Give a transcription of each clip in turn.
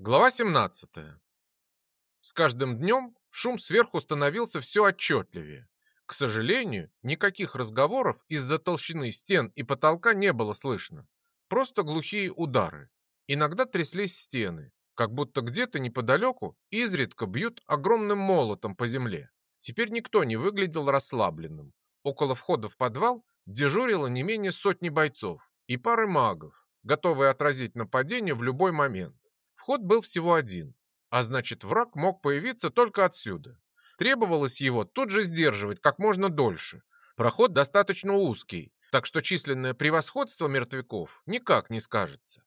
Глава 17. С каждым днем шум сверху становился все отчетливее. К сожалению, никаких разговоров из-за толщины стен и потолка не было слышно. Просто глухие удары. Иногда тряслись стены, как будто где-то неподалеку изредка бьют огромным молотом по земле. Теперь никто не выглядел расслабленным. Около входа в подвал дежурило не менее сотни бойцов и пары магов, готовые отразить нападение в любой момент. Вход был всего один, а значит враг мог появиться только отсюда. Требовалось его тут же сдерживать как можно дольше. Проход достаточно узкий, так что численное превосходство мертвяков никак не скажется.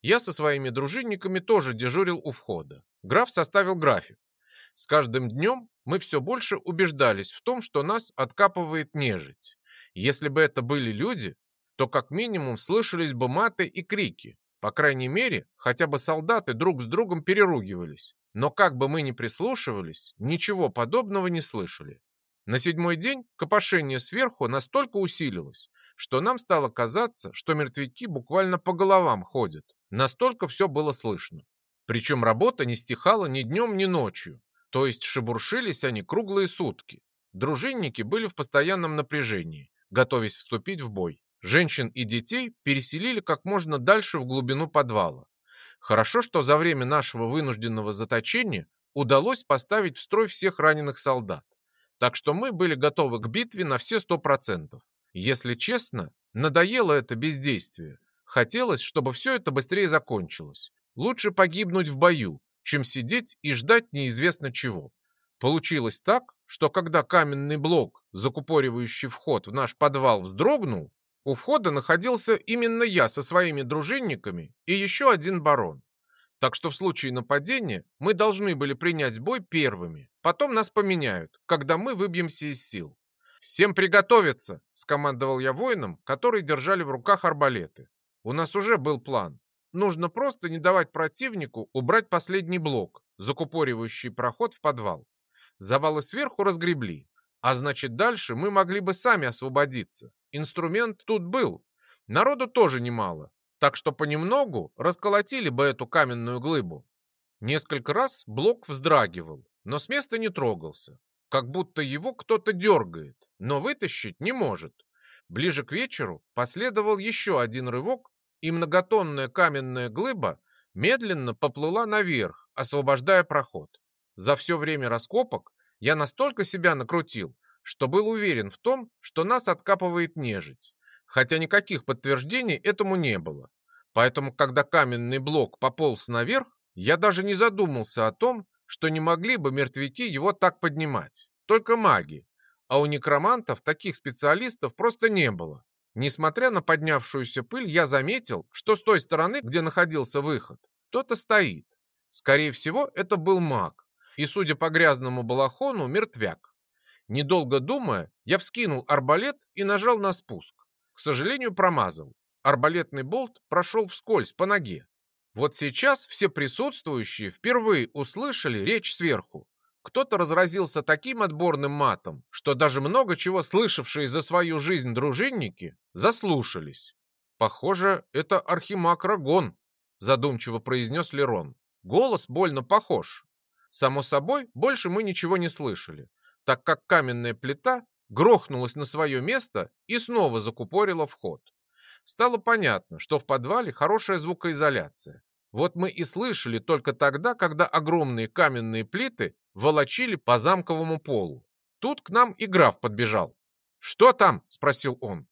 Я со своими дружинниками тоже дежурил у входа. Граф составил график. С каждым днем мы все больше убеждались в том, что нас откапывает нежить. Если бы это были люди, то как минимум слышались бы маты и крики, по крайней мере, хотя бы солдаты друг с другом переругивались. Но как бы мы ни прислушивались, ничего подобного не слышали. На седьмой день копошение сверху настолько усилилось, что нам стало казаться, что мертвяки буквально по головам ходят. Настолько все было слышно. Причем работа не стихала ни днем, ни ночью. То есть шебуршились они круглые сутки. Дружинники были в постоянном напряжении, готовясь вступить в бой. Женщин и детей переселили как можно дальше в глубину подвала. Хорошо, что за время нашего вынужденного заточения удалось поставить в строй всех раненых солдат. Так что мы были готовы к битве на все сто процентов. Если честно, надоело это бездействие. Хотелось, чтобы все это быстрее закончилось. Лучше погибнуть в бою, чем сидеть и ждать неизвестно чего. Получилось так, что когда каменный блок, закупоривающий вход в наш подвал, вздрогнул, у входа находился именно я со своими дружинниками и еще один барон. Так что в случае нападения мы должны были принять бой первыми. Потом нас поменяют, когда мы выбьемся из сил. «Всем приготовиться!» – скомандовал я воинам, которые держали в руках арбалеты. У нас уже был план. Нужно просто не давать противнику убрать последний блок, закупоривающий проход в подвал. Завалы сверху разгребли, а значит дальше мы могли бы сами освободиться. Инструмент тут был. Народу тоже немало. Так что понемногу расколотили бы эту каменную глыбу. Несколько раз блок вздрагивал, но с места не трогался. Как будто его кто-то дергает, но вытащить не может. Ближе к вечеру последовал еще один рывок, и многотонная каменная глыба медленно поплыла наверх, освобождая проход. За все время раскопок я настолько себя накрутил, что был уверен в том, что нас откапывает нежить, хотя никаких подтверждений этому не было. Поэтому, когда каменный блок пополз наверх, я даже не задумался о том, что не могли бы мертвяки его так поднимать. Только маги. А у некромантов таких специалистов просто не было. Несмотря на поднявшуюся пыль, я заметил, что с той стороны, где находился выход, кто-то стоит. Скорее всего, это был маг. И, судя по грязному балахону, мертвяк. Недолго думая, я вскинул арбалет и нажал на спуск. К сожалению, промазал. Арбалетный болт прошел вскользь по ноге. Вот сейчас все присутствующие впервые услышали речь сверху. Кто-то разразился таким отборным матом, что даже много чего слышавшие за свою жизнь дружинники заслушались. «Похоже, это архимаг Рагон», — задумчиво произнес Лерон. «Голос больно похож. Само собой, больше мы ничего не слышали так как каменная плита грохнулась на свое место и снова закупорила вход. Стало понятно, что в подвале хорошая звукоизоляция. Вот мы и слышали только тогда, когда огромные каменные плиты волочили по замковому полу. Тут к нам и граф подбежал. «Что там?» – спросил он.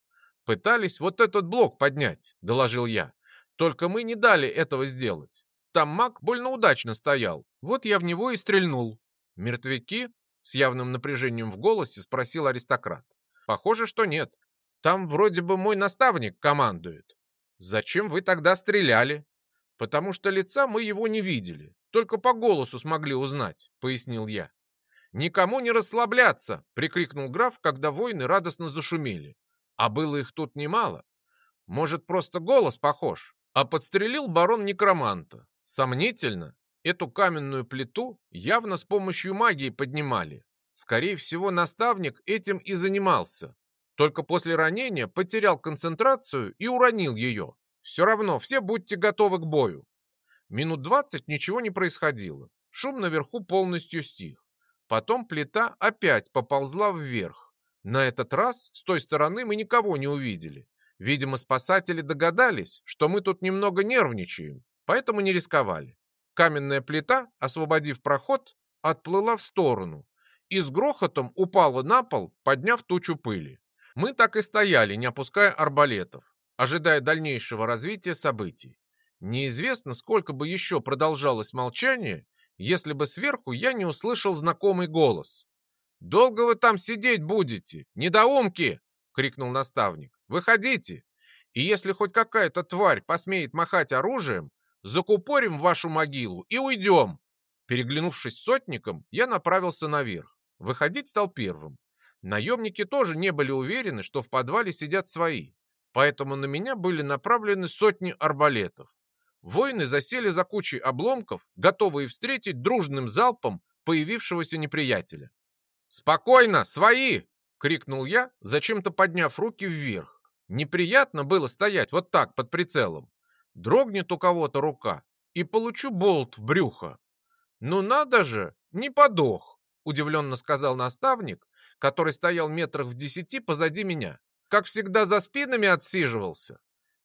«Пытались вот этот блок поднять», – доложил я. «Только мы не дали этого сделать. Там маг больно удачно стоял. Вот я в него и стрельнул. Мертвяки с явным напряжением в голосе спросил аристократ. Похоже, что нет. Там вроде бы мой наставник командует. Зачем вы тогда стреляли? Потому что лица мы его не видели. Только по голосу смогли узнать, пояснил я. «Никому не расслабляться!» — прикрикнул граф, когда воины радостно зашумели. А было их тут немало. Может, просто голос похож? А подстрелил барон некроманта. Сомнительно. Эту каменную плиту явно с помощью магии поднимали. Скорее всего, наставник этим и занимался. Только после ранения потерял концентрацию и уронил ее. Все равно, все будьте готовы к бою. Минут двадцать ничего не происходило. Шум наверху полностью стих. Потом плита опять поползла вверх. На этот раз с той стороны мы никого не увидели. Видимо, спасатели догадались, что мы тут немного нервничаем, поэтому не рисковали. Каменная плита, освободив проход, отплыла в сторону и с грохотом упала на пол, подняв тучу пыли. Мы так и стояли, не опуская арбалетов, ожидая дальнейшего развития событий. Неизвестно, сколько бы еще продолжалось молчание, если бы сверху я не услышал знакомый голос. «Долго вы там сидеть будете, недоумки!» — крикнул наставник. «Выходите! И если хоть какая-то тварь посмеет махать оружием, закупорим вашу могилу и уйдем!» Переглянувшись с сотником, я направился наверх. Выходить стал первым. Наемники тоже не были уверены, что в подвале сидят свои, поэтому на меня были направлены сотни арбалетов. Воины засели за кучей обломков, готовые встретить дружным залпом появившегося неприятеля. «Спокойно, свои!» — крикнул я, зачем-то подняв руки вверх. Неприятно было стоять вот так под прицелом. Дрогнет у кого-то рука, и получу болт в брюхо. «Ну надо же, не подох!» — удивленно сказал наставник, который стоял метрах в десяти позади меня. Как всегда за спинами отсиживался.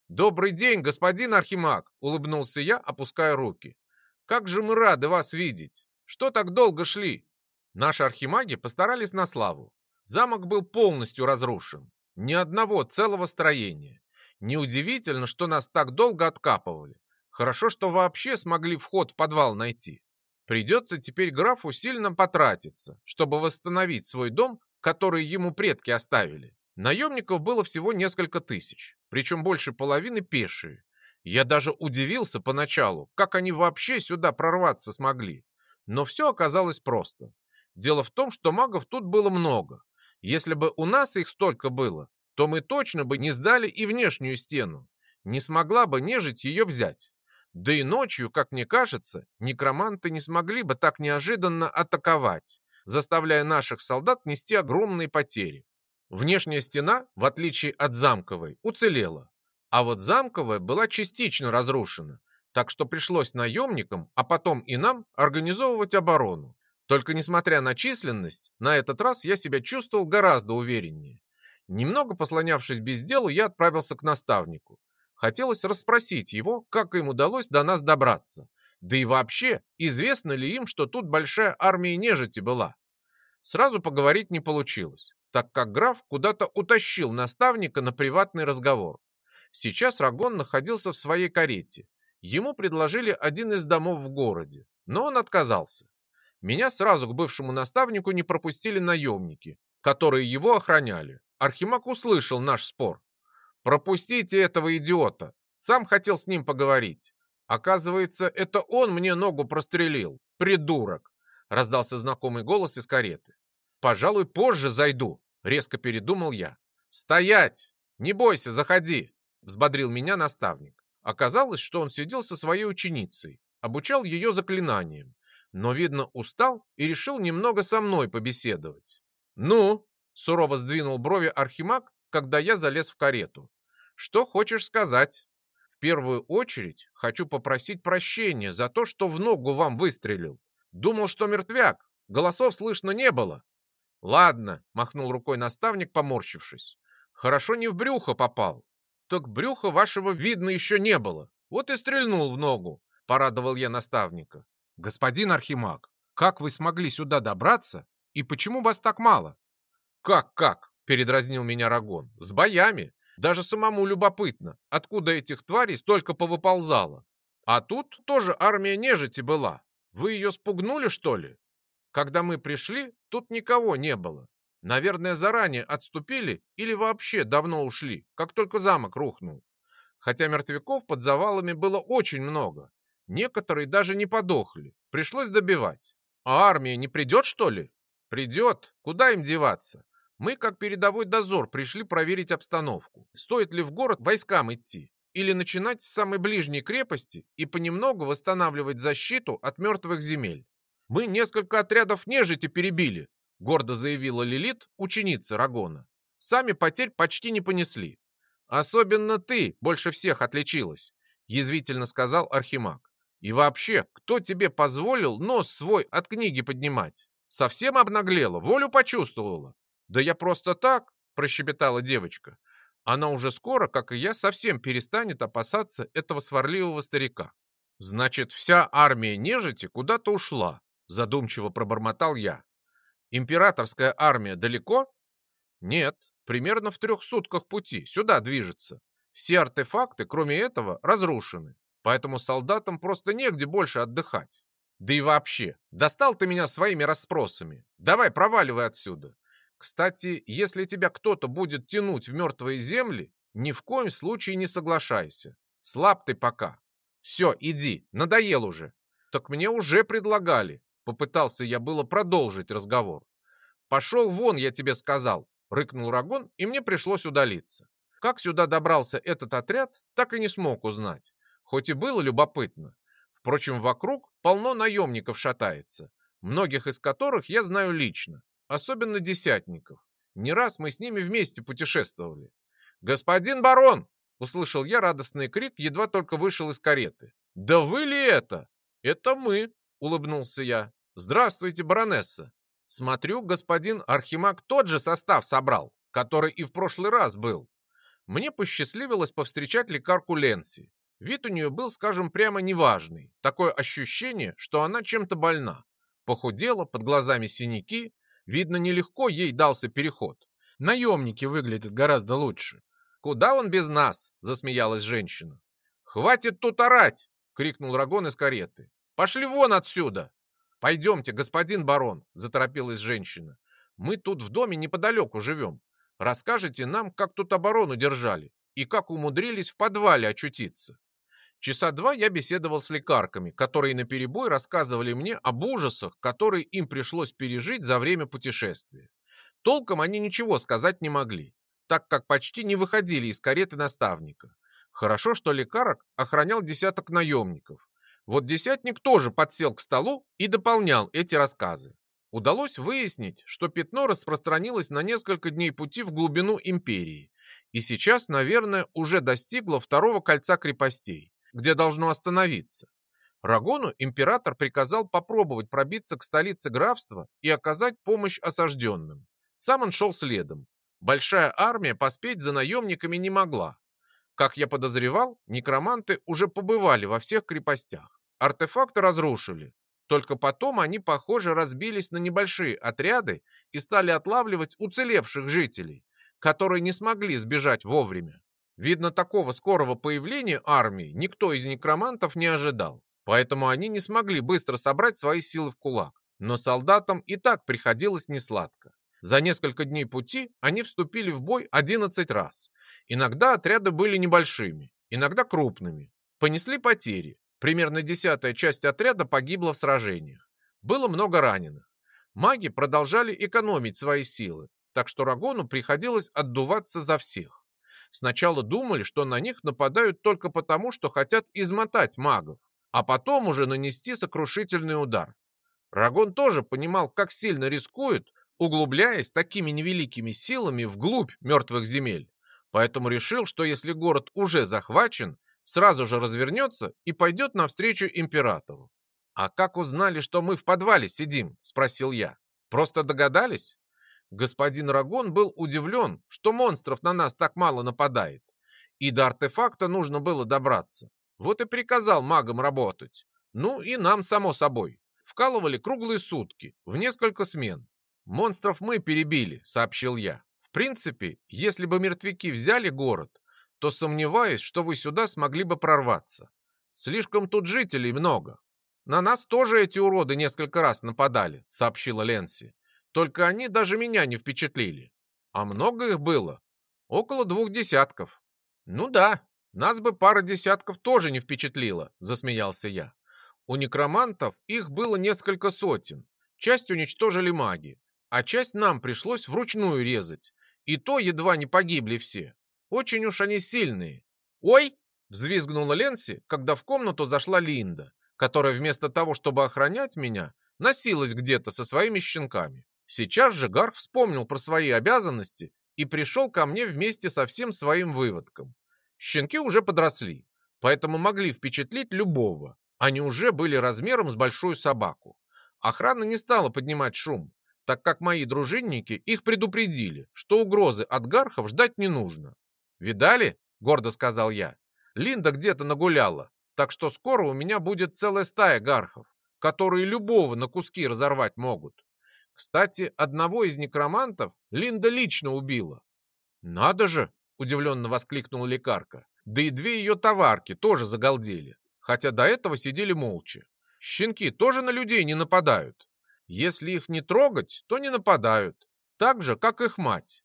«Добрый день, господин Архимаг!» — улыбнулся я, опуская руки. «Как же мы рады вас видеть! Что так долго шли?» Наши архимаги постарались на славу. Замок был полностью разрушен. Ни одного целого строения. Неудивительно, что нас так долго откапывали. Хорошо, что вообще смогли вход в подвал найти. Придется теперь графу сильно потратиться, чтобы восстановить свой дом, который ему предки оставили. Наемников было всего несколько тысяч, причем больше половины пешие. Я даже удивился поначалу, как они вообще сюда прорваться смогли. Но все оказалось просто. Дело в том, что магов тут было много. Если бы у нас их столько было, то мы точно бы не сдали и внешнюю стену. Не смогла бы нежить ее взять. Да и ночью, как мне кажется, некроманты не смогли бы так неожиданно атаковать, заставляя наших солдат нести огромные потери. Внешняя стена, в отличие от замковой, уцелела. А вот замковая была частично разрушена, так что пришлось наемникам, а потом и нам организовывать оборону. Только несмотря на численность, на этот раз я себя чувствовал гораздо увереннее. Немного послонявшись без дела, я отправился к наставнику. Хотелось расспросить его, как им удалось до нас добраться. Да и вообще, известно ли им, что тут большая армия нежити была? Сразу поговорить не получилось так как граф куда-то утащил наставника на приватный разговор. Сейчас Рагон находился в своей карете. Ему предложили один из домов в городе, но он отказался. Меня сразу к бывшему наставнику не пропустили наемники, которые его охраняли. Архимаг услышал наш спор. «Пропустите этого идиота! Сам хотел с ним поговорить. Оказывается, это он мне ногу прострелил. Придурок!» Раздался знакомый голос из кареты. «Пожалуй, позже зайду», — резко передумал я. «Стоять! Не бойся, заходи!» — взбодрил меня наставник. Оказалось, что он сидел со своей ученицей, обучал ее заклинаниям, но, видно, устал и решил немного со мной побеседовать. «Ну?» — сурово сдвинул брови Архимаг, когда я залез в карету. «Что хочешь сказать?» «В первую очередь хочу попросить прощения за то, что в ногу вам выстрелил. Думал, что мертвяк, голосов слышно не было, «Ладно», — махнул рукой наставник, поморщившись. «Хорошо не в брюхо попал». «Так брюха вашего видно еще не было. Вот и стрельнул в ногу», — порадовал я наставника. «Господин Архимаг, как вы смогли сюда добраться и почему вас так мало?» «Как-как?» — передразнил меня Рагон. «С боями. Даже самому любопытно, откуда этих тварей столько повыползало. А тут тоже армия нежити была. Вы ее спугнули, что ли?» Когда мы пришли, тут никого не было. Наверное, заранее отступили или вообще давно ушли, как только замок рухнул. Хотя мертвяков под завалами было очень много. Некоторые даже не подохли. Пришлось добивать. А армия не придет, что ли? Придет. Куда им деваться? Мы, как передовой дозор, пришли проверить обстановку. Стоит ли в город войскам идти? Или начинать с самой ближней крепости и понемногу восстанавливать защиту от мертвых земель? Мы несколько отрядов нежити перебили, гордо заявила Лилит, ученица Рагона. Сами потерь почти не понесли. Особенно ты больше всех отличилась, язвительно сказал Архимаг. И вообще, кто тебе позволил нос свой от книги поднимать? Совсем обнаглела, волю почувствовала. Да я просто так, прощебетала девочка. Она уже скоро, как и я, совсем перестанет опасаться этого сварливого старика. Значит, вся армия нежити куда-то ушла, задумчиво пробормотал я. Императорская армия далеко? Нет, примерно в трех сутках пути, сюда движется. Все артефакты, кроме этого, разрушены, поэтому солдатам просто негде больше отдыхать. Да и вообще, достал ты меня своими расспросами. Давай, проваливай отсюда. Кстати, если тебя кто-то будет тянуть в мертвые земли, ни в коем случае не соглашайся. Слаб ты пока. Все, иди, надоел уже. Так мне уже предлагали. Попытался я было продолжить разговор. Пошел вон, я тебе сказал, рыкнул Рагон, и мне пришлось удалиться. Как сюда добрался этот отряд, так и не смог узнать. Хоть и было любопытно. Впрочем, вокруг полно наемников шатается, многих из которых я знаю лично, особенно десятников. Не раз мы с ними вместе путешествовали. «Господин барон!» — услышал я радостный крик, едва только вышел из кареты. «Да вы ли это?» «Это мы!» — улыбнулся я. «Здравствуйте, баронесса!» Смотрю, господин Архимаг тот же состав собрал, который и в прошлый раз был. Мне посчастливилось повстречать лекарку Ленси. Вид у нее был, скажем прямо, неважный. Такое ощущение, что она чем-то больна. Похудела, под глазами синяки. Видно, нелегко ей дался переход. Наемники выглядят гораздо лучше. «Куда он без нас?» – засмеялась женщина. «Хватит тут орать!» – крикнул Рагон из кареты. «Пошли вон отсюда!» «Пойдемте, господин барон!» – заторопилась женщина. «Мы тут в доме неподалеку живем. Расскажите нам, как тут оборону держали и как умудрились в подвале очутиться». Часа два я беседовал с лекарками, которые наперебой рассказывали мне об ужасах, которые им пришлось пережить за время путешествия. Толком они ничего сказать не могли, так как почти не выходили из кареты наставника. Хорошо, что лекарок охранял десяток наемников. Вот десятник тоже подсел к столу и дополнял эти рассказы. Удалось выяснить, что пятно распространилось на несколько дней пути в глубину империи, и сейчас, наверное, уже достигло второго кольца крепостей где должно остановиться. Рагону император приказал попробовать пробиться к столице графства и оказать помощь осажденным. Сам он шел следом. Большая армия поспеть за наемниками не могла. Как я подозревал, некроманты уже побывали во всех крепостях. Артефакты разрушили. Только потом они, похоже, разбились на небольшие отряды и стали отлавливать уцелевших жителей, которые не смогли сбежать вовремя. Видно, такого скорого появления армии никто из некромантов не ожидал, поэтому они не смогли быстро собрать свои силы в кулак. Но солдатам и так приходилось несладко. За несколько дней пути они вступили в бой 11 раз. Иногда отряды были небольшими, иногда крупными. Понесли потери. Примерно десятая часть отряда погибла в сражениях. Было много раненых. Маги продолжали экономить свои силы, так что Рагону приходилось отдуваться за всех. Сначала думали, что на них нападают только потому, что хотят измотать магов, а потом уже нанести сокрушительный удар. Рагон тоже понимал, как сильно рискует, углубляясь такими невеликими силами вглубь мертвых земель. Поэтому решил, что если город уже захвачен, сразу же развернется и пойдет навстречу императору. «А как узнали, что мы в подвале сидим?» – спросил я. «Просто догадались?» Господин Рагон был удивлен, что монстров на нас так мало нападает. И до артефакта нужно было добраться. Вот и приказал магам работать. Ну и нам, само собой. Вкалывали круглые сутки, в несколько смен. Монстров мы перебили, сообщил я. В принципе, если бы мертвяки взяли город, то сомневаюсь, что вы сюда смогли бы прорваться. Слишком тут жителей много. На нас тоже эти уроды несколько раз нападали, сообщила Ленси. Только они даже меня не впечатлили. А много их было? Около двух десятков. Ну да, нас бы пара десятков тоже не впечатлила, засмеялся я. У некромантов их было несколько сотен. Часть уничтожили маги, а часть нам пришлось вручную резать. И то едва не погибли все. Очень уж они сильные. Ой! Взвизгнула Ленси, когда в комнату зашла Линда, которая вместо того, чтобы охранять меня, носилась где-то со своими щенками. Сейчас же Гарх вспомнил про свои обязанности и пришел ко мне вместе со всем своим выводком. Щенки уже подросли, поэтому могли впечатлить любого. Они уже были размером с большую собаку. Охрана не стала поднимать шум, так как мои дружинники их предупредили, что угрозы от гархов ждать не нужно. «Видали?» — гордо сказал я. «Линда где-то нагуляла, так что скоро у меня будет целая стая гархов, которые любого на куски разорвать могут. Кстати, одного из некромантов Линда лично убила». «Надо же!» — удивленно воскликнула лекарка. Да и две ее товарки тоже загалдели хотя до этого сидели молча. Щенки тоже на людей не нападают. Если их не трогать, то не нападают. Так же, как их мать.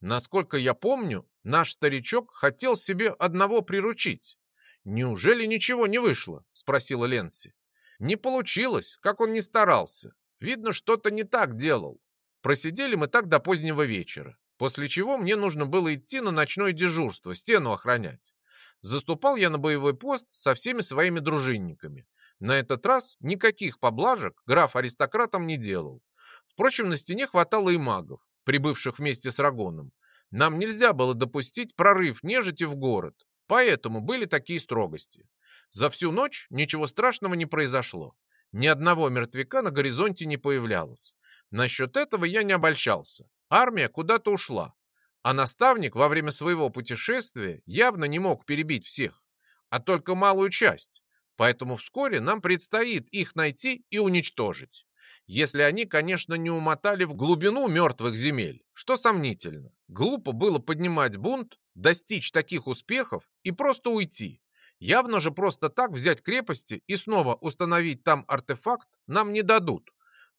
Насколько я помню, наш старичок хотел себе одного приручить. «Неужели ничего не вышло?» – спросила Ленси. «Не получилось, как он не старался. Видно, что-то не так делал. Просидели мы так до позднего вечера, после чего мне нужно было идти на ночное дежурство, стену охранять. Заступал я на боевой пост со всеми своими дружинниками. На этот раз никаких поблажек граф аристократам не делал. Впрочем, на стене хватало и магов, прибывших вместе с Рагоном. Нам нельзя было допустить прорыв нежити в город, поэтому были такие строгости. За всю ночь ничего страшного не произошло. Ни одного мертвяка на горизонте не появлялось. Насчет этого я не обольщался. Армия куда-то ушла, а наставник во время своего путешествия явно не мог перебить всех, а только малую часть. Поэтому вскоре нам предстоит их найти и уничтожить. Если они, конечно, не умотали в глубину мертвых земель, что сомнительно. Глупо было поднимать бунт, достичь таких успехов и просто уйти. Явно же просто так взять крепости и снова установить там артефакт нам не дадут.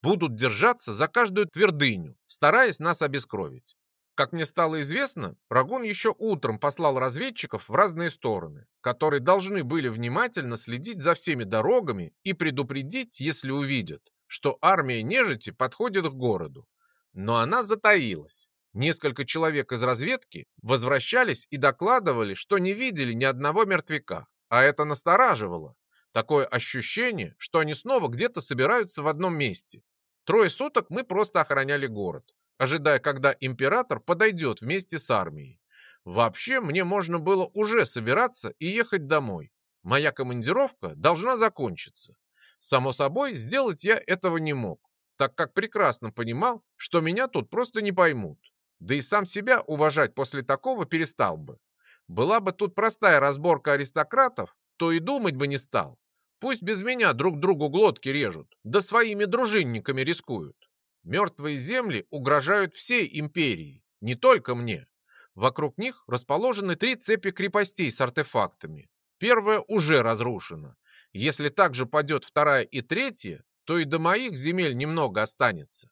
Будут держаться за каждую твердыню, стараясь нас обескровить. Как мне стало известно, Рагун еще утром послал разведчиков в разные стороны, которые должны были внимательно следить за всеми дорогами и предупредить, если увидят, что армия нежити подходит к городу. Но она затаилась. Несколько человек из разведки возвращались и докладывали, что не видели ни одного мертвяка, а это настораживало. Такое ощущение, что они снова где-то собираются в одном месте. Трое суток мы просто охраняли город ожидая, когда император подойдет вместе с армией. Вообще, мне можно было уже собираться и ехать домой. Моя командировка должна закончиться. Само собой, сделать я этого не мог, так как прекрасно понимал, что меня тут просто не поймут. Да и сам себя уважать после такого перестал бы. Была бы тут простая разборка аристократов, то и думать бы не стал. Пусть без меня друг другу глотки режут, да своими дружинниками рискуют. Мертвые земли угрожают всей империи, не только мне. Вокруг них расположены три цепи крепостей с артефактами. Первая уже разрушена. Если также падет вторая и третья, то и до моих земель немного останется.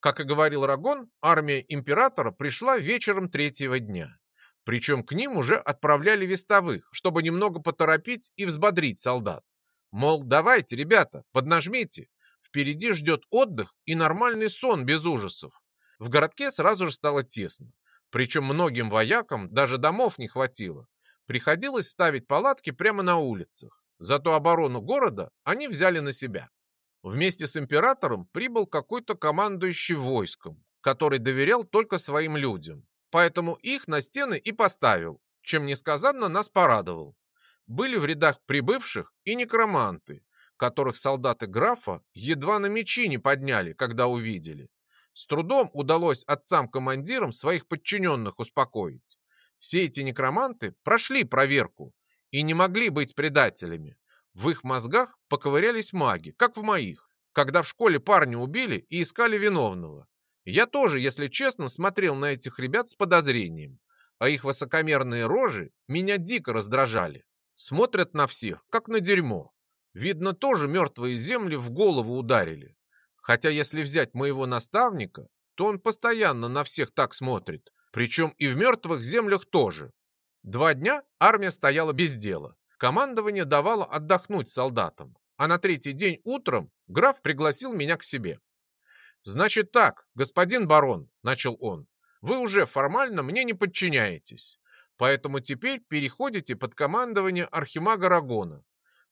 Как и говорил Рагон, армия императора пришла вечером третьего дня. Причем к ним уже отправляли вестовых, чтобы немного поторопить и взбодрить солдат. Мол, давайте, ребята, поднажмите, Впереди ждет отдых и нормальный сон без ужасов. В городке сразу же стало тесно. Причем многим воякам даже домов не хватило. Приходилось ставить палатки прямо на улицах. Зато оборону города они взяли на себя. Вместе с императором прибыл какой-то командующий войском, который доверял только своим людям. Поэтому их на стены и поставил, чем несказанно нас порадовал. Были в рядах прибывших и некроманты, которых солдаты графа едва на мечи не подняли, когда увидели. С трудом удалось отцам-командирам своих подчиненных успокоить. Все эти некроманты прошли проверку и не могли быть предателями. В их мозгах поковырялись маги, как в моих, когда в школе парня убили и искали виновного. Я тоже, если честно, смотрел на этих ребят с подозрением, а их высокомерные рожи меня дико раздражали. Смотрят на всех, как на дерьмо. Видно, тоже мертвые земли в голову ударили. Хотя если взять моего наставника, то он постоянно на всех так смотрит, причем и в мертвых землях тоже. Два дня армия стояла без дела. Командование давало отдохнуть солдатам, а на третий день утром граф пригласил меня к себе. «Значит так, господин барон», — начал он, — «вы уже формально мне не подчиняетесь, поэтому теперь переходите под командование архимага Рагона,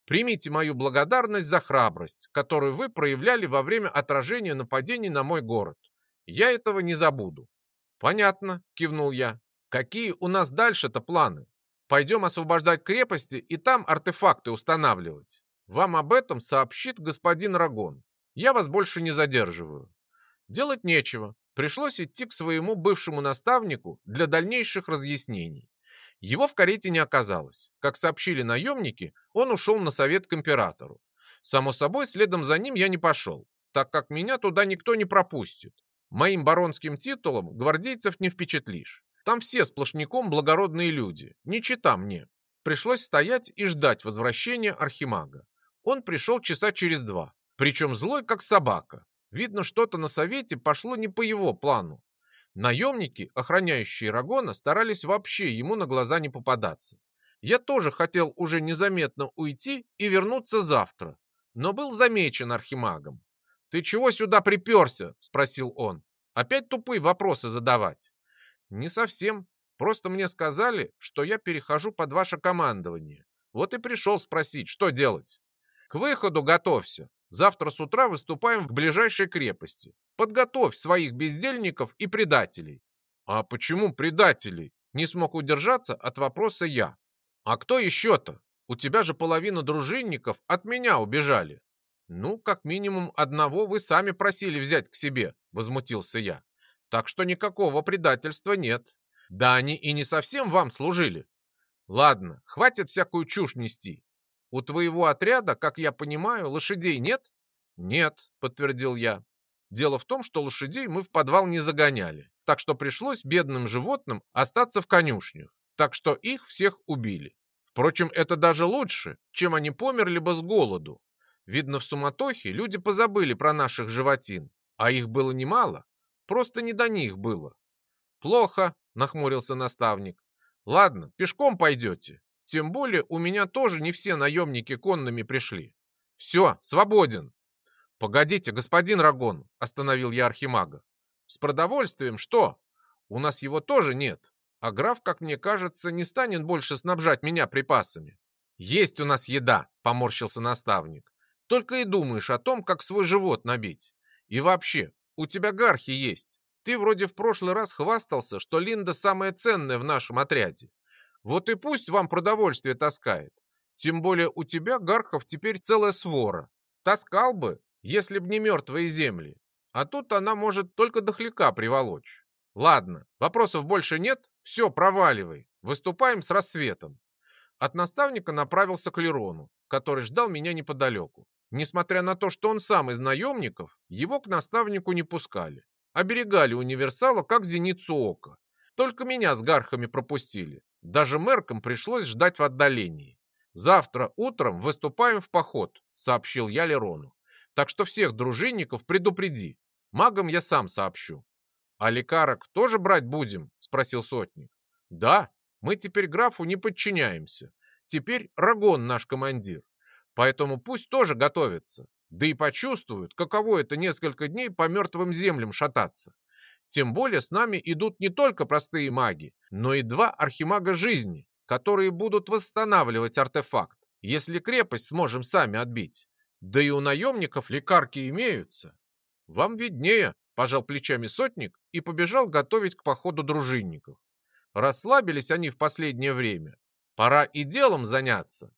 Примите мою благодарность за храбрость, которую вы проявляли во время отражения нападений на мой город. Я этого не забуду». «Понятно», — кивнул я. «Какие у нас дальше-то планы? Пойдем освобождать крепости и там артефакты устанавливать». Вам об этом сообщит господин Рагон. Я вас больше не задерживаю. Делать нечего. Пришлось идти к своему бывшему наставнику для дальнейших разъяснений. Его в карете не оказалось. Как сообщили наемники, он ушел на совет к императору. Само собой, следом за ним я не пошел, так как меня туда никто не пропустит. Моим баронским титулом гвардейцев не впечатлишь. Там все сплошняком благородные люди, не чита мне. Пришлось стоять и ждать возвращения архимага. Он пришел часа через два, причем злой, как собака. Видно, что-то на совете пошло не по его плану. Наемники, охраняющие Рагона, старались вообще ему на глаза не попадаться. Я тоже хотел уже незаметно уйти и вернуться завтра, но был замечен архимагом. «Ты чего сюда приперся?» – спросил он. «Опять тупые вопросы задавать?» «Не совсем. Просто мне сказали, что я перехожу под ваше командование. Вот и пришел спросить, что делать. К выходу готовься. Завтра с утра выступаем в ближайшей крепости. Подготовь своих бездельников и предателей». «А почему предателей?» Не смог удержаться от вопроса я. «А кто еще-то? У тебя же половина дружинников от меня убежали». «Ну, как минимум одного вы сами просили взять к себе», — возмутился я. «Так что никакого предательства нет. Да они и не совсем вам служили. Ладно, хватит всякую чушь нести. У твоего отряда, как я понимаю, лошадей нет? Нет, подтвердил я. Дело в том, что лошадей мы в подвал не загоняли, так что пришлось бедным животным остаться в конюшнях, так что их всех убили. Впрочем, это даже лучше, чем они померли бы с голоду. Видно, в суматохе люди позабыли про наших животин, а их было немало, просто не до них было. Плохо, нахмурился наставник. Ладно, пешком пойдете. Тем более у меня тоже не все наемники конными пришли. Все, свободен. Погодите, господин Рагон, остановил я архимага. С продовольствием что? У нас его тоже нет. А граф, как мне кажется, не станет больше снабжать меня припасами. Есть у нас еда, поморщился наставник. Только и думаешь о том, как свой живот набить. И вообще, у тебя гархи есть. Ты вроде в прошлый раз хвастался, что Линда самая ценная в нашем отряде. Вот и пусть вам продовольствие таскает. Тем более у тебя, Гархов, теперь целая свора. Таскал бы, если б не мертвые земли. А тут она может только дохляка приволочь. Ладно, вопросов больше нет, все, проваливай. Выступаем с рассветом. От наставника направился к Лерону, который ждал меня неподалеку. Несмотря на то, что он сам из наемников, его к наставнику не пускали оберегали универсала как зеницу ока. Только меня с гархами пропустили. Даже меркам пришлось ждать в отдалении. Завтра утром выступаем в поход, сообщил я Лерону. Так что всех дружинников предупреди. Магам я сам сообщу. А лекарок тоже брать будем? Спросил сотник. Да, мы теперь графу не подчиняемся. Теперь Рагон наш командир. Поэтому пусть тоже готовится. Да и почувствуют, каково это несколько дней по мертвым землям шататься. Тем более с нами идут не только простые маги, но и два архимага жизни, которые будут восстанавливать артефакт, если крепость сможем сами отбить. Да и у наемников лекарки имеются. Вам виднее, пожал плечами сотник и побежал готовить к походу дружинников. Расслабились они в последнее время. Пора и делом заняться.